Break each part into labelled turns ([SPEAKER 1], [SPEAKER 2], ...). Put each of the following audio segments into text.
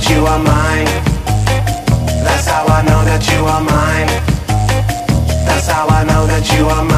[SPEAKER 1] that you are mine. That's how I know that you are mine. That's how I know that you are mine.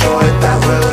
[SPEAKER 1] joy that will